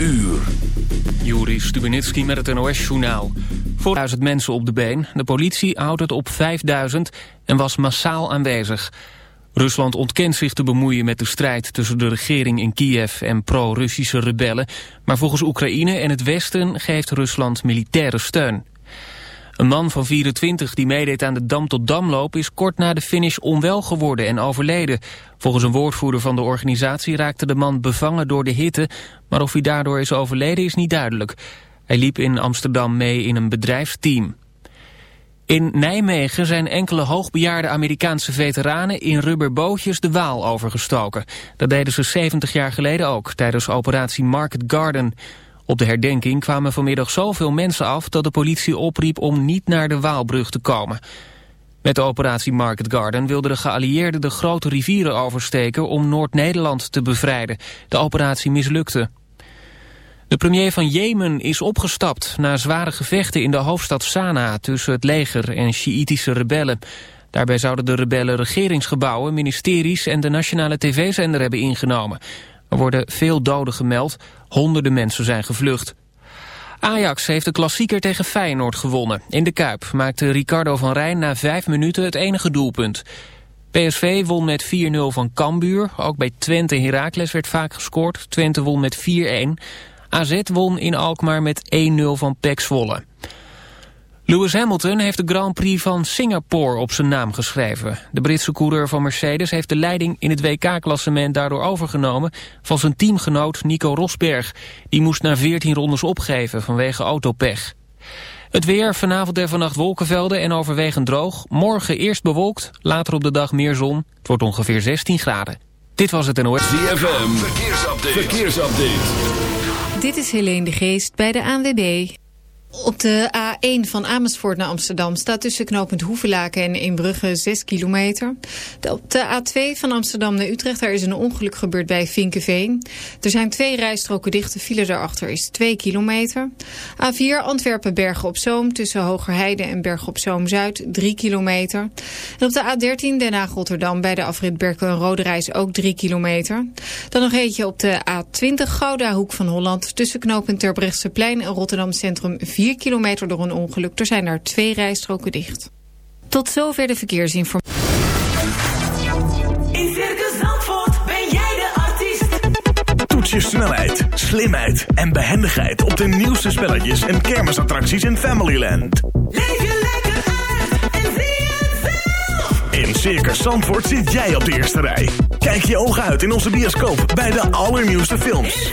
Uur. Juri Stubenitski met het NOS-journaal. 4000 mensen op de been. De politie houdt het op 5000 en was massaal aanwezig. Rusland ontkent zich te bemoeien met de strijd tussen de regering in Kiev en pro-Russische rebellen. Maar volgens Oekraïne en het Westen geeft Rusland militaire steun. Een man van 24 die meedeed aan de Dam tot Damloop is kort na de finish onwel geworden en overleden. Volgens een woordvoerder van de organisatie raakte de man bevangen door de hitte, maar of hij daardoor is overleden is niet duidelijk. Hij liep in Amsterdam mee in een bedrijfsteam. In Nijmegen zijn enkele hoogbejaarde Amerikaanse veteranen in rubberbootjes de Waal overgestoken. Dat deden ze 70 jaar geleden ook, tijdens operatie Market Garden. Op de herdenking kwamen vanmiddag zoveel mensen af dat de politie opriep om niet naar de Waalbrug te komen. Met de operatie Market Garden wilden de geallieerden de grote rivieren oversteken om Noord-Nederland te bevrijden. De operatie mislukte. De premier van Jemen is opgestapt na zware gevechten in de hoofdstad Sanaa tussen het leger en Sjiïtische rebellen. Daarbij zouden de rebellen regeringsgebouwen, ministeries en de nationale tv-zender hebben ingenomen. Er worden veel doden gemeld, Honderden mensen zijn gevlucht. Ajax heeft de klassieker tegen Feyenoord gewonnen. In de Kuip maakte Ricardo van Rijn na vijf minuten het enige doelpunt. PSV won met 4-0 van Cambuur. Ook bij Twente Heracles werd vaak gescoord. Twente won met 4-1. AZ won in Alkmaar met 1-0 van Pek Zwolle. Lewis Hamilton heeft de Grand Prix van Singapore op zijn naam geschreven. De Britse coureur van Mercedes heeft de leiding in het WK-klassement daardoor overgenomen van zijn teamgenoot Nico Rosberg. Die moest na 14 rondes opgeven vanwege autopech. Het weer, vanavond en vannacht wolkenvelden en overwegend droog. Morgen eerst bewolkt, later op de dag meer zon. Het wordt ongeveer 16 graden. Dit was het NOS. DFM. verkeersupdate. verkeersupdate. Dit is Helene de Geest bij de ANWB. Op de A1 van Amersfoort naar Amsterdam staat tussen knooppunt Hoevelaken en Inbrugge 6 kilometer. Op de A2 van Amsterdam naar Utrecht daar is een ongeluk gebeurd bij Vinkenveen. Er zijn twee rijstroken dicht, de file daarachter is 2 kilometer. A4 Antwerpen-Bergen op Zoom tussen Hogerheide en Bergen op Zoom-Zuid 3 kilometer. En op de A13 Den Haag-Rotterdam bij de afrit Berkel en Roderijs ook 3 kilometer. Dan nog eentje op de A20 Gouda-hoek van Holland tussen knooppunt Terbrechtseplein en Rotterdam Centrum 4 4 kilometer door een ongeluk. Er zijn er twee rijstroken dicht. Tot zover de verkeersinformatie. In Circus Zandvoort ben jij de artiest. Toets je snelheid, slimheid en behendigheid op de nieuwste spelletjes en kermisattracties in Familyland. Leef je lekker uit en zie het zelf. In Circus Zandvoort zit jij op de eerste rij. Kijk je ogen uit in onze bioscoop bij de allernieuwste films.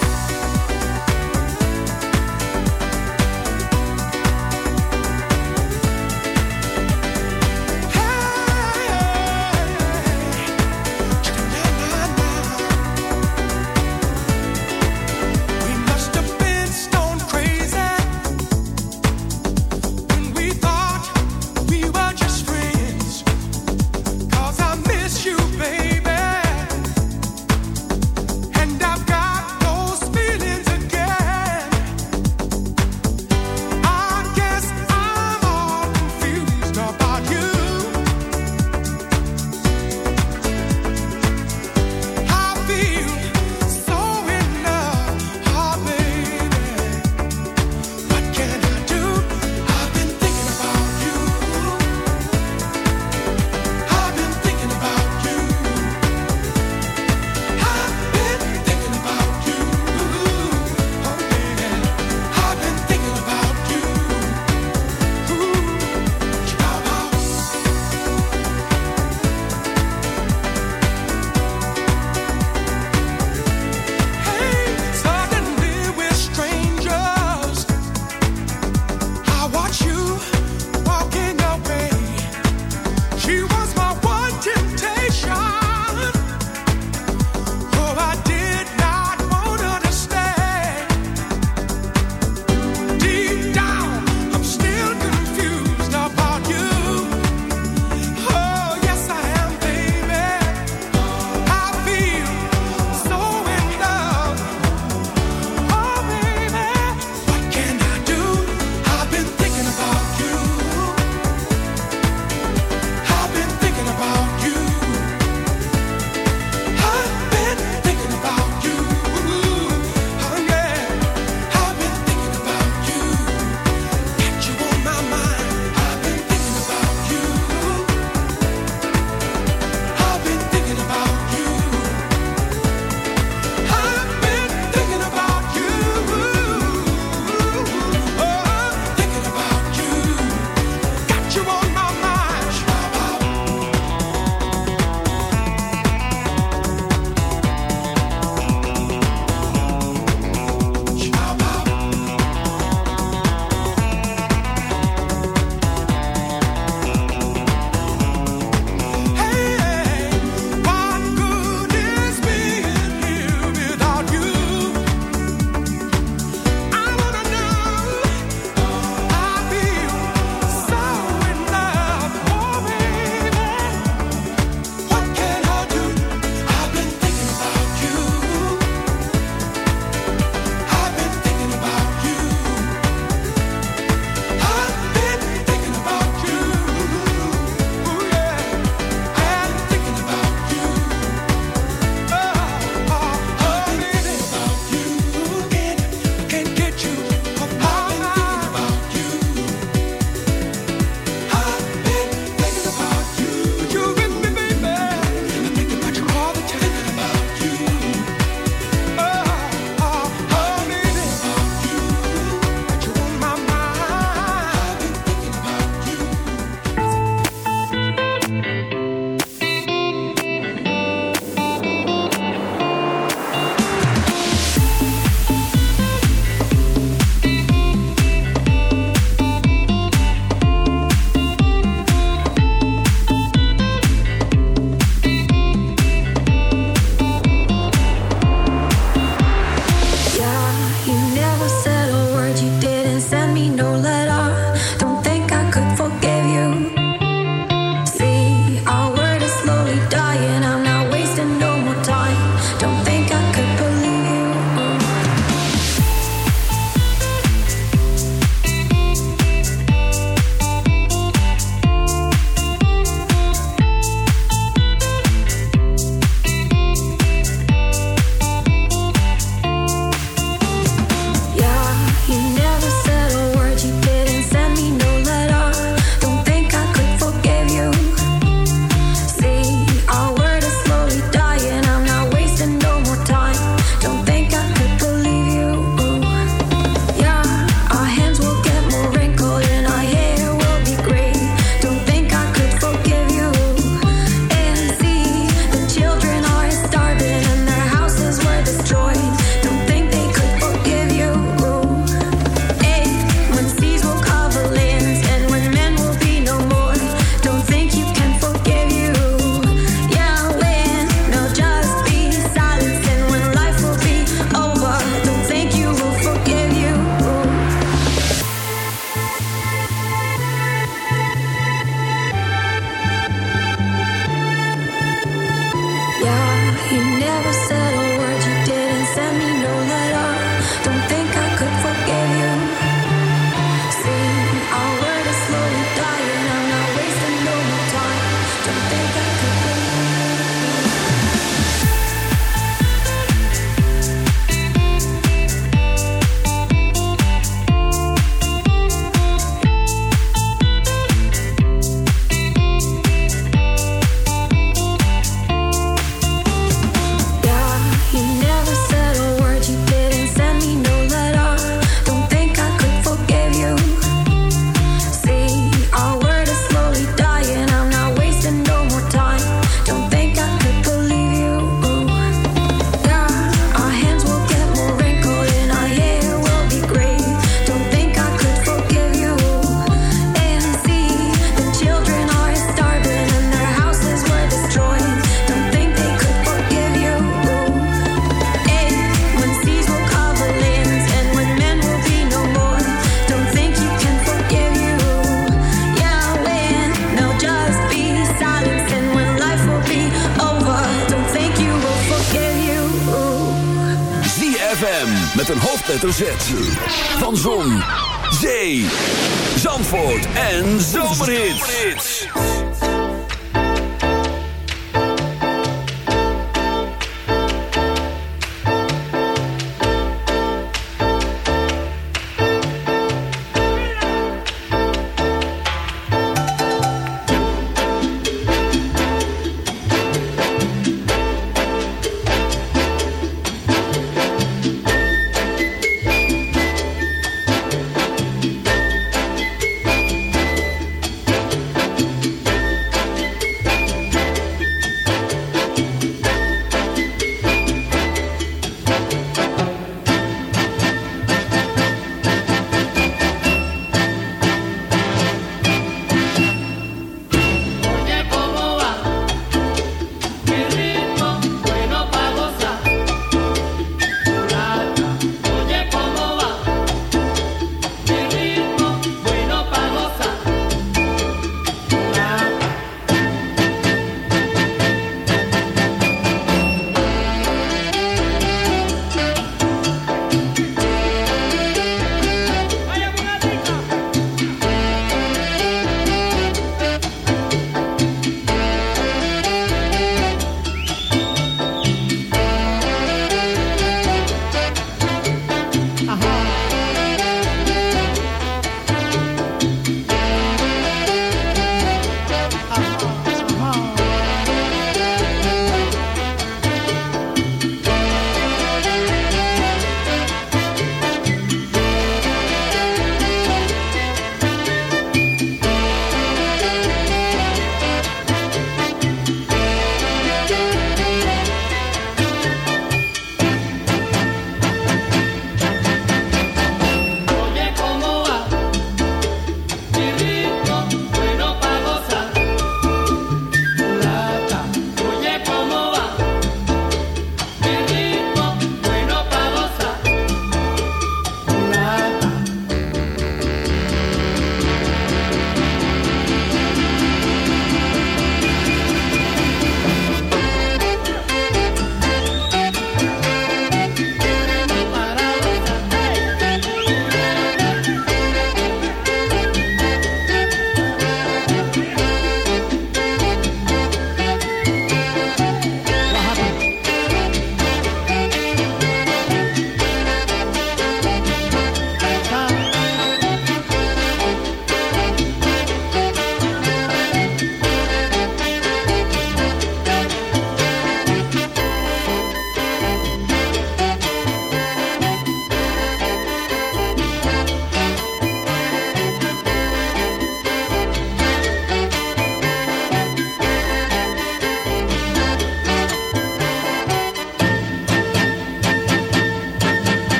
hoofdletter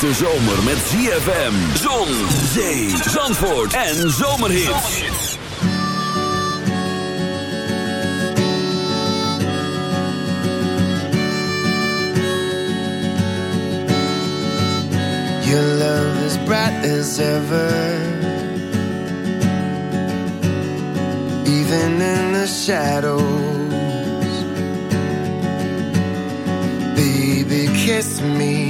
Beleef de zomer met ZFM. Zon, zee, zandvoort en zomerhits. Your love is bright as ever. Even in the shadows. Baby, kiss me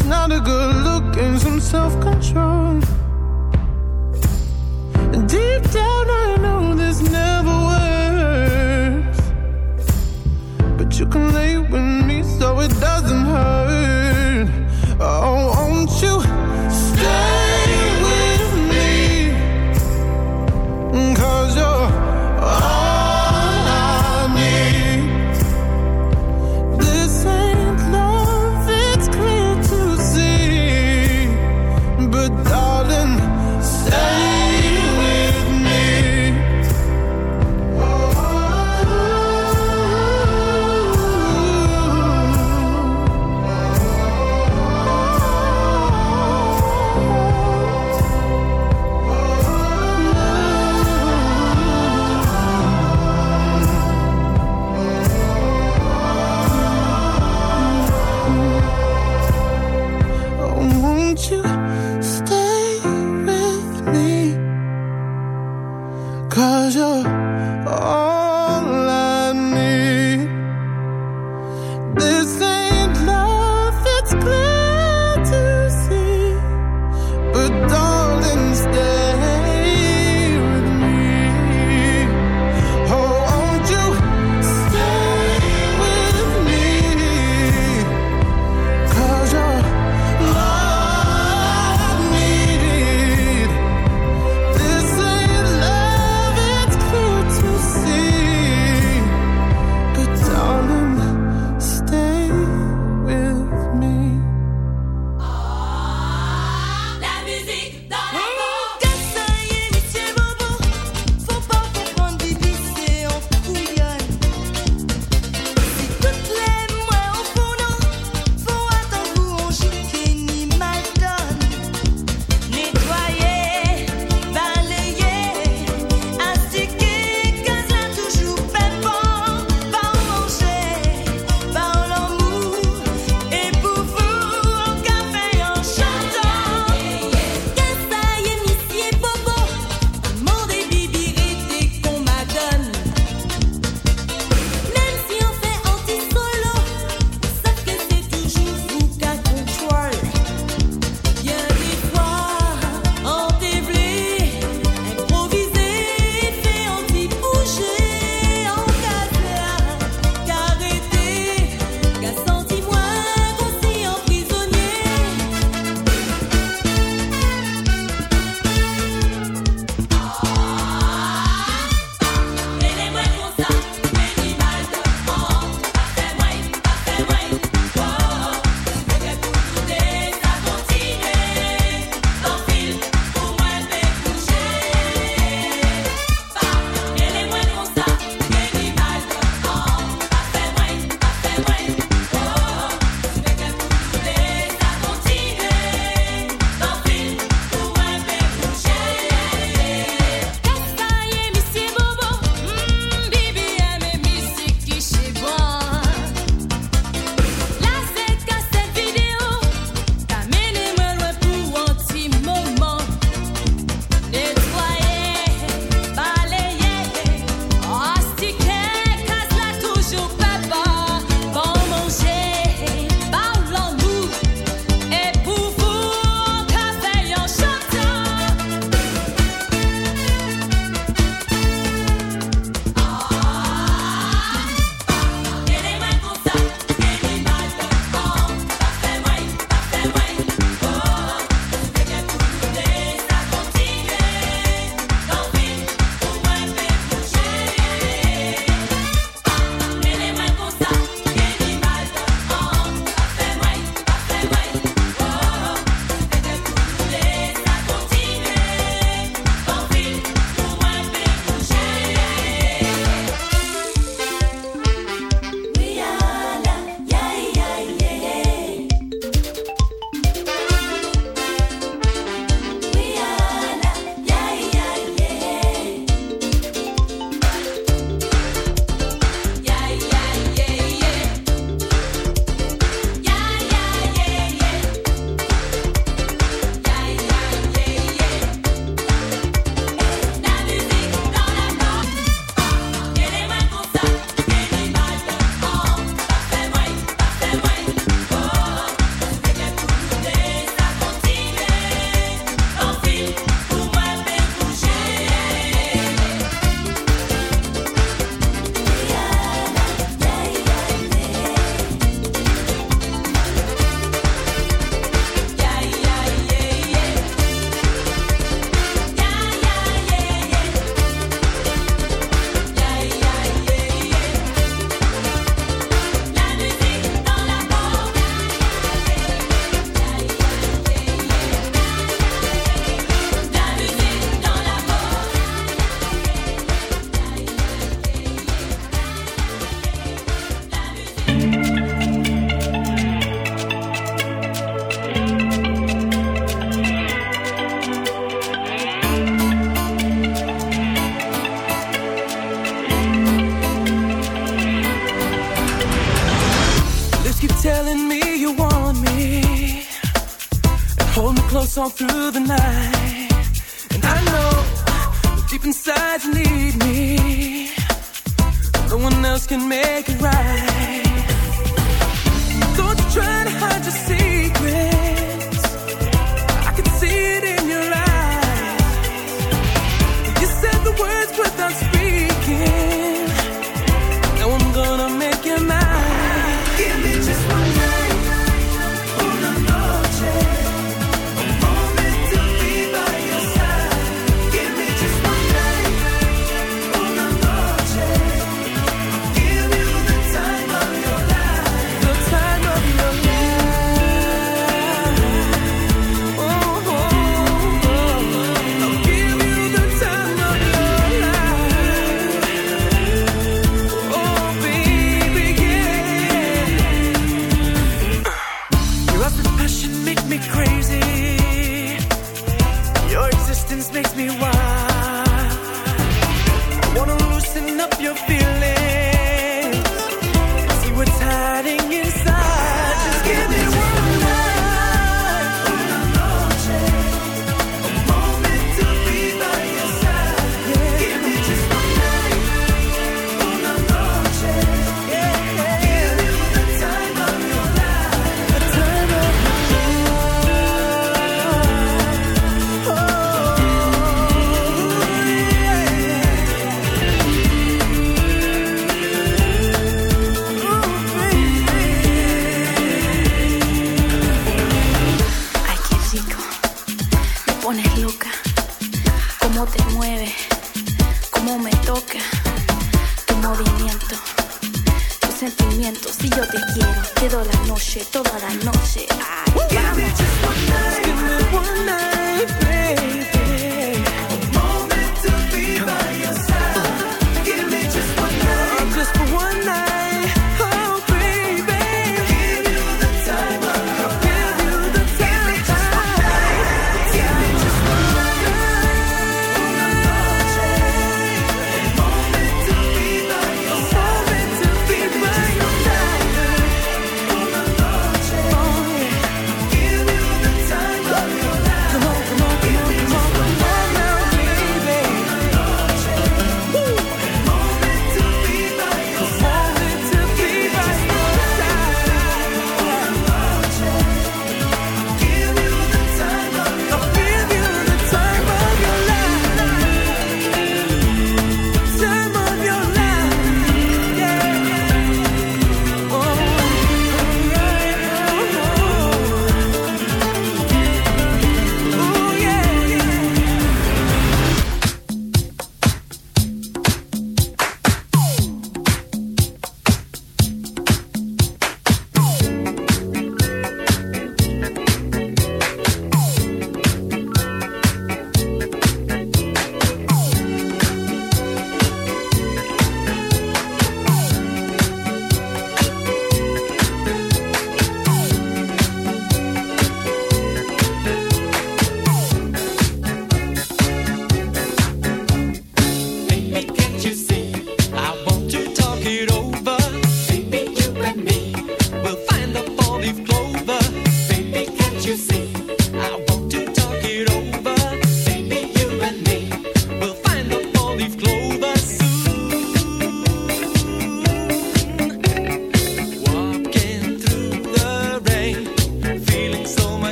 It's not a good look and some self control. Deep down, I you